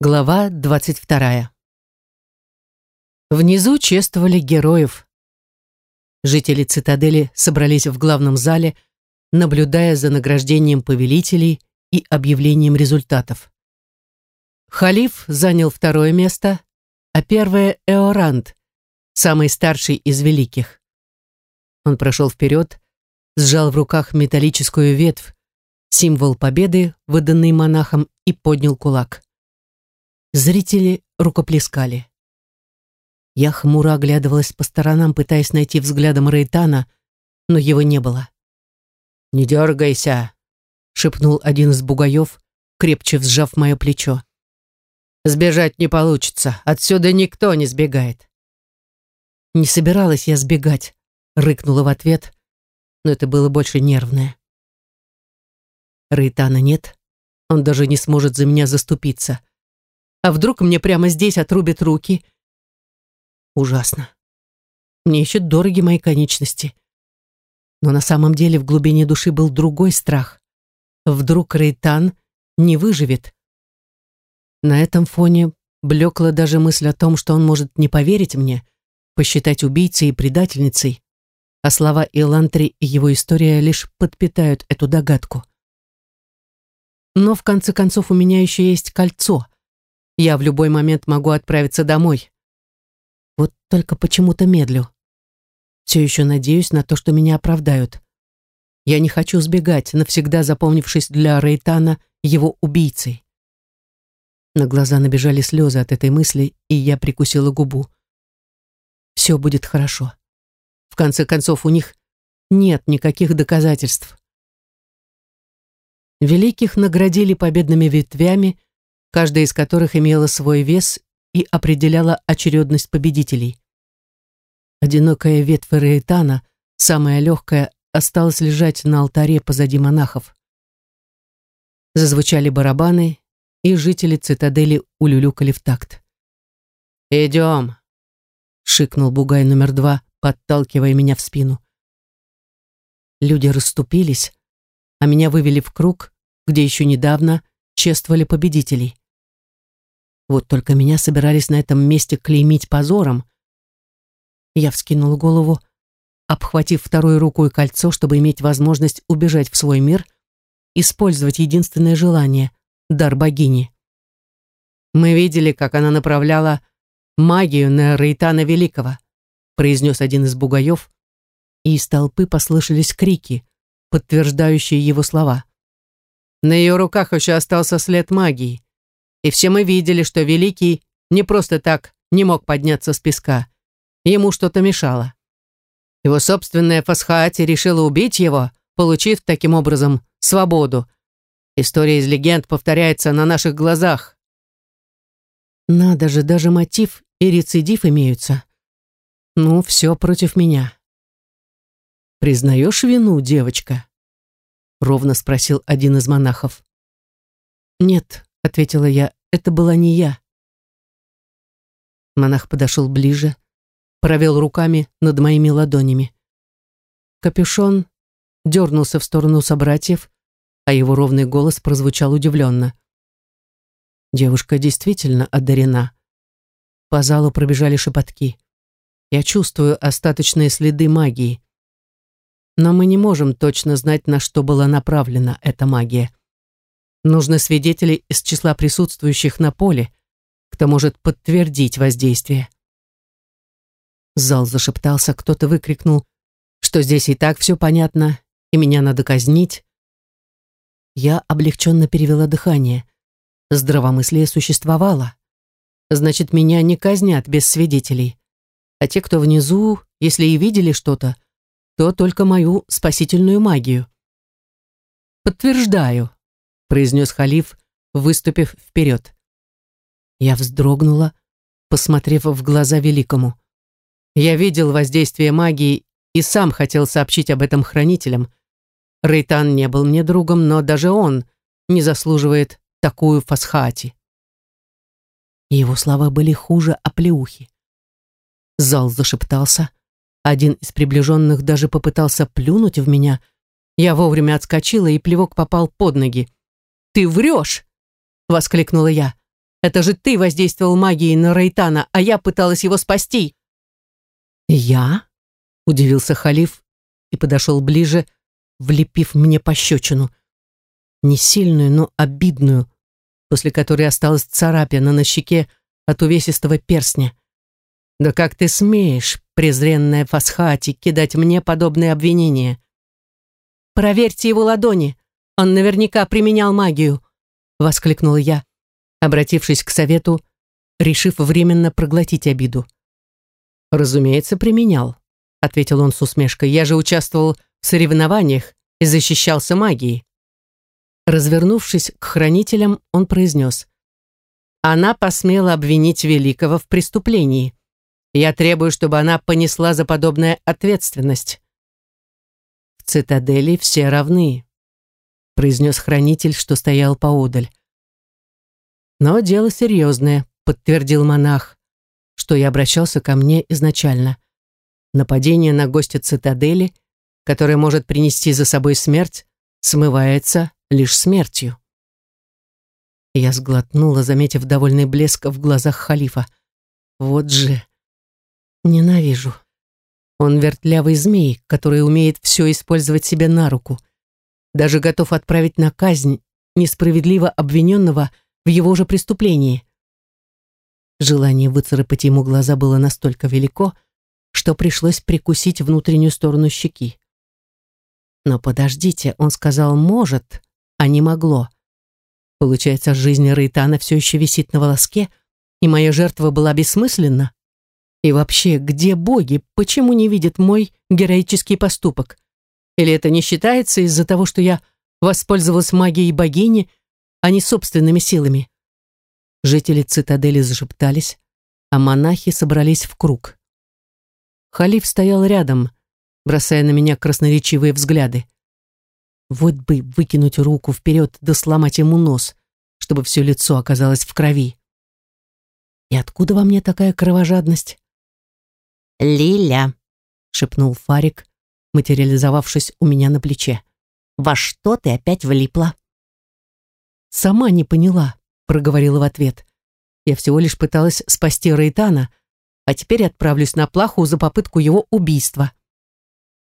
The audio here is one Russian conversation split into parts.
Глава 22. Внизу чествовали героев. Жители цитадели собрались в главном зале, наблюдая за награждением повелителей и объявлением результатов. Халиф занял второе место, а первое — Эорант, самый старший из великих. Он прошел вперед, сжал в руках металлическую ветвь, символ победы, выданный монахом, и поднял кулак. Зрители рукоплескали. Я хмуро оглядывалась по сторонам, пытаясь найти взглядом Рейтана, но его не было. «Не дергайся», — шепнул один из бугаев, крепче сжав мое плечо. «Сбежать не получится, отсюда никто не сбегает». Не собиралась я сбегать, рыкнула в ответ, но это было больше нервное. Рейтана нет, он даже не сможет за меня заступиться. А вдруг мне прямо здесь отрубят руки? Ужасно. Мне еще дороги мои конечности. Но на самом деле в глубине души был другой страх. Вдруг Рейтан не выживет. На этом фоне блекла даже мысль о том, что он может не поверить мне, посчитать убийцей и предательницей, а слова Илантри и его история лишь подпитают эту догадку. Но в конце концов у меня еще есть кольцо — я в любой момент могу отправиться домой. Вот только почему-то медлю. Все еще надеюсь на то, что меня оправдают. Я не хочу сбегать, навсегда запомнившись для Рейтана его убийцей. На глаза набежали слезы от этой мысли, и я прикусила губу. Все будет хорошо. В конце концов, у них нет никаких доказательств. Великих наградили победными ветвями, каждая из которых имела свой вес и определяла очередность победителей. Одинокая ветвь Рейтана, самая легкая, осталась лежать на алтаре позади монахов. Зазвучали барабаны, и жители цитадели улюлюкали в такт. «Идем!» — шикнул бугай номер два, подталкивая меня в спину. Люди расступились, а меня вывели в круг, где еще недавно чествовали победителей. Вот только меня собирались на этом месте клеймить позором. Я вскинул голову, обхватив второй рукой кольцо, чтобы иметь возможность убежать в свой мир, использовать единственное желание — дар богини. «Мы видели, как она направляла магию на Рейтана Великого», произнес один из бугаев, и из толпы послышались крики, подтверждающие его слова. На ее руках еще остался след магии. И все мы видели, что Великий не просто так не мог подняться с песка. Ему что-то мешало. Его собственная Фасхаати решила убить его, получив таким образом свободу. История из легенд повторяется на наших глазах. Надо же, даже мотив и рецидив имеются. Ну, все против меня. «Признаешь вину, девочка?» Ровно спросил один из монахов. «Нет», — ответила я, — «это была не я». Монах подошел ближе, провел руками над моими ладонями. Капюшон дернулся в сторону собратьев, а его ровный голос прозвучал удивленно. Девушка действительно одарена. По залу пробежали шепотки. Я чувствую остаточные следы магии. Но мы не можем точно знать, на что была направлена эта магия. Нужны свидетели из числа присутствующих на поле, кто может подтвердить воздействие. Зал зашептался, кто-то выкрикнул, что здесь и так все понятно, и меня надо казнить. Я облегченно перевела дыхание. Здравомыслие существовало. Значит, меня не казнят без свидетелей. А те, кто внизу, если и видели что-то, то только мою спасительную магию. Подтверждаю, произнес халиф, выступив вперед. Я вздрогнула, посмотрев в глаза великому. Я видел воздействие магии и сам хотел сообщить об этом хранителям. Рейтан не был мне другом, но даже он не заслуживает такую фасхати. Его слова были хуже оплеухи. Зал зашептался. Один из приближенных даже попытался плюнуть в меня. Я вовремя отскочила, и плевок попал под ноги. «Ты врешь!» — воскликнула я. Это же ты воздействовал магией на Рейтана, а я пыталась его спасти!» «Я?» — удивился халиф и подошел ближе, влепив мне пощечину. Не сильную, но обидную, после которой осталась царапина на щеке от увесистого перстня. «Да как ты смеешь, презренная Фасхати, кидать мне подобные обвинения?» «Проверьте его ладони, он наверняка применял магию», — воскликнула я, обратившись к совету, решив временно проглотить обиду. «Разумеется, применял», — ответил он с усмешкой. «Я же участвовал в соревнованиях и защищался магией». Развернувшись к хранителям, он произнес. «Она посмела обвинить Великого в преступлении. Я требую, чтобы она понесла за подобное ответственность». «В цитадели все равны», — произнес хранитель, что стоял поодаль. «Но дело серьезное», — подтвердил монах, что и обращался ко мне изначально. Нападение на гостя цитадели, которое может принести за собой смерть, смывается лишь смертью. Я сглотнула, заметив довольный блеск в глазах халифа. Вот же. Ненавижу. Он вертлявый змей, который умеет все использовать себе на руку. Даже готов отправить на казнь несправедливо обвиненного в его же преступлении. Желание выцарапать ему глаза было настолько велико, что пришлось прикусить внутреннюю сторону щеки. Но подождите, он сказал «может», а не могло. Получается, жизнь Рейтана все еще висит на волоске, и моя жертва была бессмысленна? И вообще, где боги? Почему не видят мой героический поступок? Или это не считается из-за того, что я воспользовалась магией богини, а не собственными силами? Жители цитадели зашептались, а монахи собрались в круг. Халиф стоял рядом, бросая на меня красноречивые взгляды. Вот бы выкинуть руку вперед да сломать ему нос, чтобы все лицо оказалось в крови. И откуда во мне такая кровожадность? «Лиля», — шепнул Фарик, материализовавшись у меня на плече. «Во что ты опять влипла?» «Сама не поняла», — проговорила в ответ. «Я всего лишь пыталась спасти Рейтана, а теперь отправлюсь на плаху за попытку его убийства».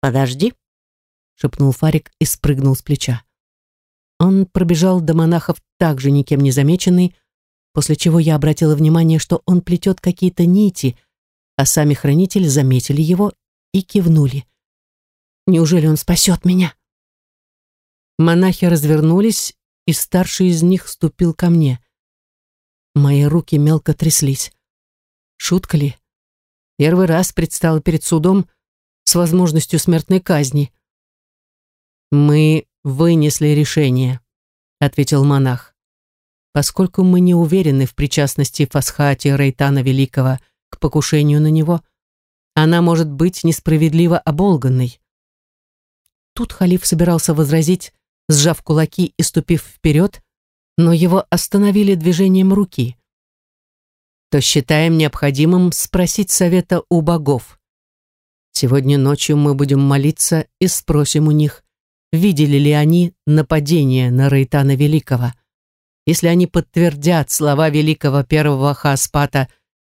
«Подожди», шепнул Фарик и спрыгнул с плеча. Он пробежал до монахов также никем не замеченный, после чего я обратила внимание, что он плетет какие-то нити, а сами хранители заметили его и кивнули. Неужели он спасет меня? Монахи развернулись, и старший из них ступил ко мне. Мои руки мелко тряслись. Шутка ли? Первый раз предстала перед судом с возможностью смертной казни. «Мы вынесли решение», — ответил монах. «Поскольку мы не уверены в причастности Фасхати Рейтана Великого к покушению на него, она может быть несправедливо оболганной». Тут халиф собирался возразить, сжав кулаки и ступив вперед, но его остановили движением руки. То считаем необходимым спросить совета у богов. Сегодня ночью мы будем молиться и спросим у них, видели ли они нападение на Рейтана Великого. Если они подтвердят слова великого первого Хаспата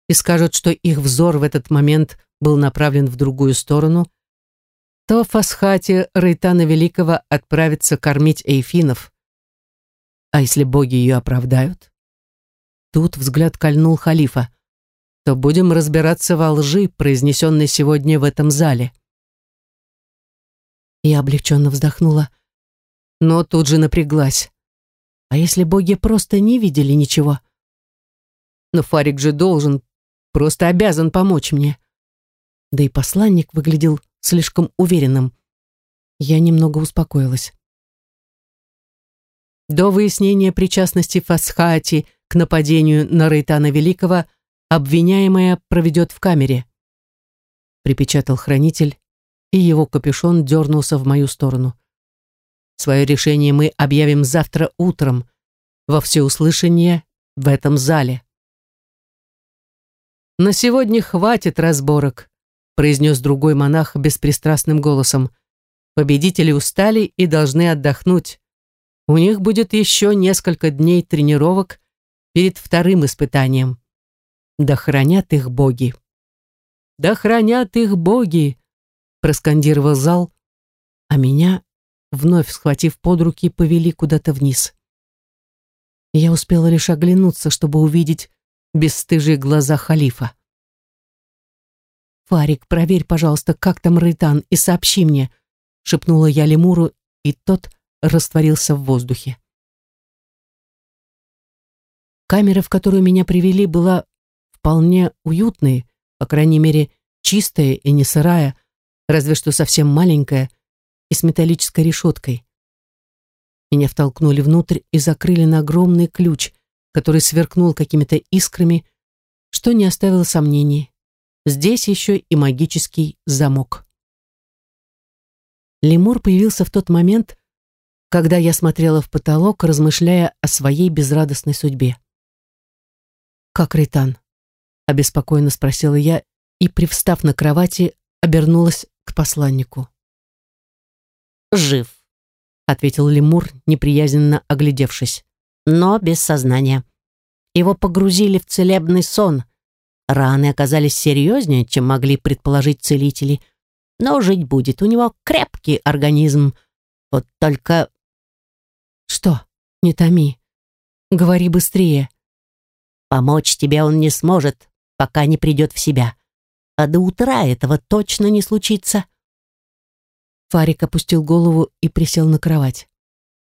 и скажут, что их взор в этот момент был направлен в другую сторону, то Фасхате Рейтана Великого отправится кормить эйфинов. А если боги ее оправдают? Тут взгляд кольнул халифа. То будем разбираться во лжи, произнесенной сегодня в этом зале. Я облегченно вздохнула, но тут же напряглась. А если боги просто не видели ничего? Но Фарик же должен, просто обязан помочь мне. Да и посланник выглядел слишком уверенным. Я немного успокоилась. До выяснения причастности Фасхати к нападению на Рейтана Великого обвиняемая проведет в камере, припечатал хранитель и его капюшон дернулся в мою сторону. Свое решение мы объявим завтра утром, во всеуслышание в этом зале. «На сегодня хватит разборок», произнес другой монах беспристрастным голосом. «Победители устали и должны отдохнуть. У них будет еще несколько дней тренировок перед вторым испытанием. Да хранят их боги. Да хранят их боги, проскандировал зал, а меня, вновь схватив под руки, повели куда-то вниз. Я успела лишь оглянуться, чтобы увидеть бесстыжие глаза халифа. «Фарик, проверь, пожалуйста, как там Рейтан, и сообщи мне», шепнула я лемуру, и тот растворился в воздухе. Камера, в которую меня привели, была вполне уютной, по крайней мере, чистая и не сырая, разве что совсем маленькая и с металлической решеткой. Меня втолкнули внутрь и закрыли на огромный ключ, который сверкнул какими-то искрами, что не оставило сомнений. Здесь еще и магический замок. Лемур появился в тот момент, когда я смотрела в потолок, размышляя о своей безрадостной судьбе. «Как Рейтан?» — обеспокоенно спросила я и, привстав на кровати, обернулась к посланнику. «Жив», — ответил лемур, неприязненно оглядевшись, «но без сознания. Его погрузили в целебный сон — Раны оказались серьезнее, чем могли предположить целители. Но жить будет, у него крепкий организм. Вот только... Что? Не томи. Говори быстрее. Помочь тебе он не сможет, пока не придет в себя. А до утра этого точно не случится. Фарик опустил голову и присел на кровать.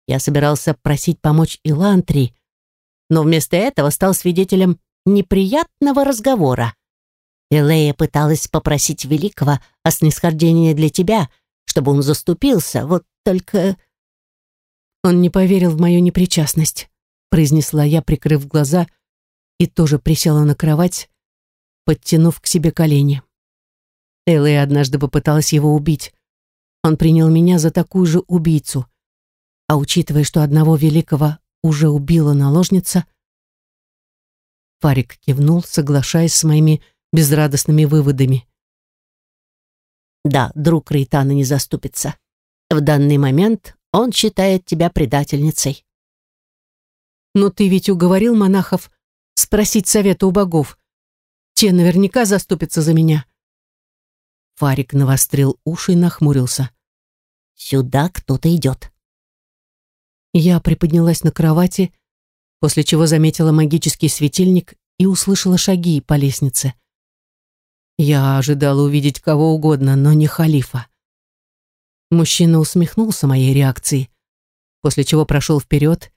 Я собирался просить помочь Илантри, но вместо этого стал свидетелем неприятного разговора. Элея пыталась попросить Великого о снисхождении для тебя, чтобы он заступился, вот только... Он не поверил в мою непричастность, произнесла я, прикрыв глаза, и тоже присела на кровать, подтянув к себе колени. Элея однажды попыталась его убить. Он принял меня за такую же убийцу. А учитывая, что одного великого уже убила наложница, Фарик кивнул, соглашаясь с моими безрадостными выводами. «Да, друг Рейтана не заступится. В данный момент он считает тебя предательницей». «Но ты ведь уговорил монахов спросить совета у богов. Те наверняка заступятся за меня». Фарик навострил уши и нахмурился. «Сюда кто-то идет». Я приподнялась на кровати, после чего заметила магический светильник и услышала шаги по лестнице. Я ожидала увидеть кого угодно, но не халифа. Мужчина усмехнулся моей реакции, после чего прошел вперед,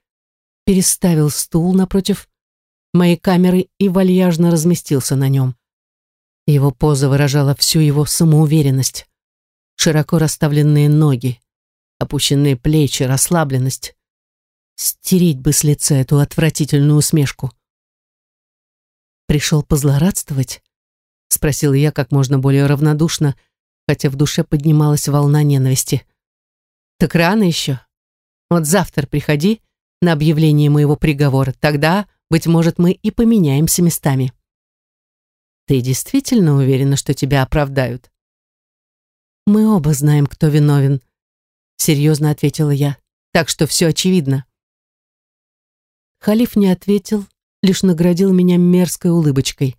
переставил стул напротив моей камеры и вальяжно разместился на нем. Его поза выражала всю его самоуверенность. Широко расставленные ноги, опущенные плечи, расслабленность. Стереть бы с лица эту отвратительную усмешку. «Пришел позлорадствовать?» — спросила я как можно более равнодушно, хотя в душе поднималась волна ненависти. «Так рано еще. Вот завтра приходи на объявление моего приговора. Тогда, быть может, мы и поменяемся местами». «Ты действительно уверена, что тебя оправдают?» «Мы оба знаем, кто виновен», — серьезно ответила я. «Так что все очевидно». Халиф не ответил, лишь наградил меня мерзкой улыбочкой.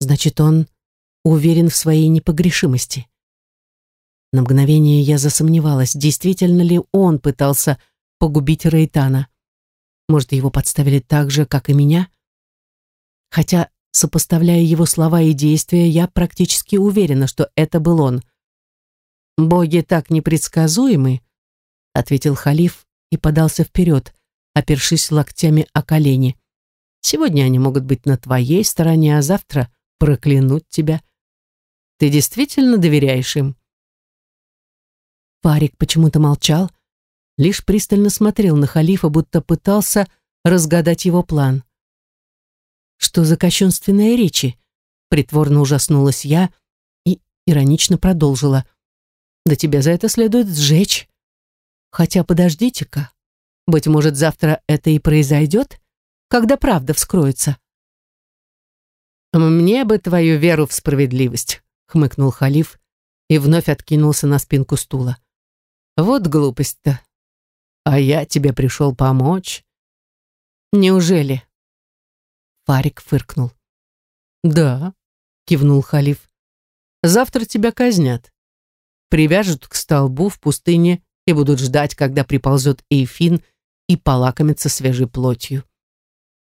Значит, он уверен в своей непогрешимости. На мгновение я засомневалась, действительно ли он пытался погубить Рейтана. Может, его подставили так же, как и меня? Хотя, сопоставляя его слова и действия, я практически уверена, что это был он. «Боги так непредсказуемы», — ответил халиф и подался вперед, опершись локтями о колени. Сегодня они могут быть на твоей стороне, а завтра проклянуть тебя. Ты действительно доверяешь им?» Парик почему-то молчал, лишь пристально смотрел на халифа, будто пытался разгадать его план. «Что за кощунственные речи?» Притворно ужаснулась я и иронично продолжила. «Да тебя за это следует сжечь. Хотя подождите-ка, быть может, завтра это и произойдет, когда правда вскроется. «Мне бы твою веру в справедливость», — хмыкнул халиф и вновь откинулся на спинку стула. «Вот глупость-то. А я тебе пришел помочь». «Неужели?» Фарик фыркнул. «Да», — кивнул халиф. «Завтра тебя казнят. Привяжут к столбу в пустыне и будут ждать, когда приползет Эйфин и полакомится свежей плотью.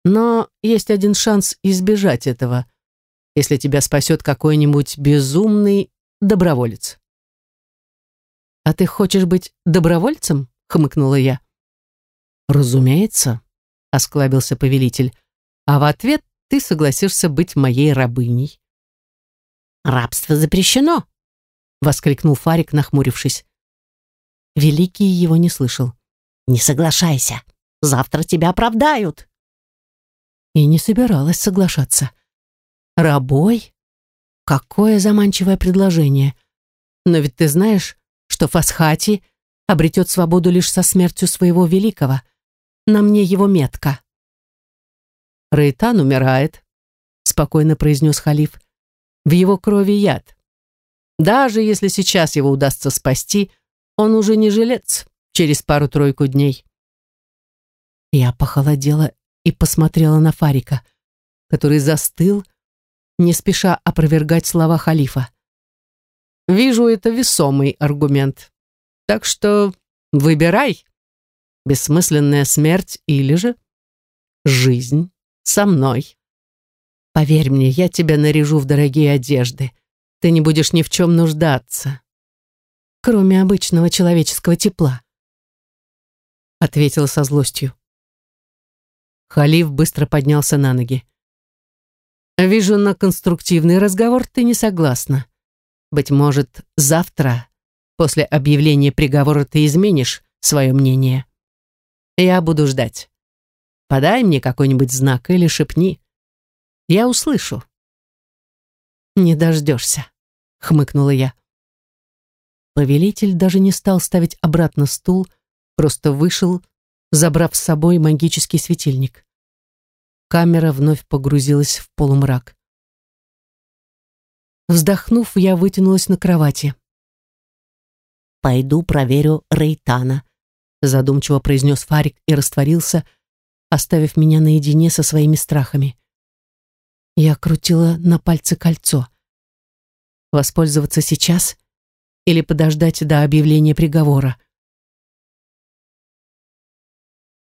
Но есть один шанс избежать этого, если тебя спасет какой-нибудь безумный доброволец». «А ты хочешь быть добровольцем?» — хмыкнула я. «Разумеется», — осклабился повелитель, «а в ответ ты согласишься быть моей рабыней». «Рабство запрещено!» — воскликнул Фарик, нахмурившись. Великий его не слышал. «Не соглашайся, завтра тебя оправдают!» И не собиралась соглашаться. «Рабой? Какое заманчивое предложение! Но ведь ты знаешь, что Фасхати обретет свободу лишь со смертью своего великого. На мне его метка». «Рейтан умирает», — спокойно произнес халиф. «В его крови яд. Даже если сейчас его удастся спасти, он уже не жилец через пару-тройку дней». Я похолодела и посмотрела на Фарика, который застыл, не спеша опровергать слова халифа. «Вижу, это весомый аргумент. Так что выбирай. Бессмысленная смерть или же жизнь со мной. Поверь мне, я тебя наряжу в дорогие одежды. Ты не будешь ни в чем нуждаться. Кроме обычного человеческого тепла. Ответил со злостью. Халиф быстро поднялся на ноги. «Вижу, на конструктивный разговор ты не согласна. Быть может, завтра, после объявления приговора, ты изменишь свое мнение. Я буду ждать. Подай мне какой-нибудь знак или шепни. Я услышу». «Не дождешься», — хмыкнула я. Повелитель даже не стал ставить обратно стул, просто вышел, забрав с собой магический светильник. Камера вновь погрузилась в полумрак. Вздохнув, я вытянулась на кровати. «Пойду проверю Рейтана», задумчиво произнес Фарик и растворился, оставив меня наедине со своими страхами. Я крутила на пальце кольцо. Воспользоваться сейчас или подождать до объявления приговора?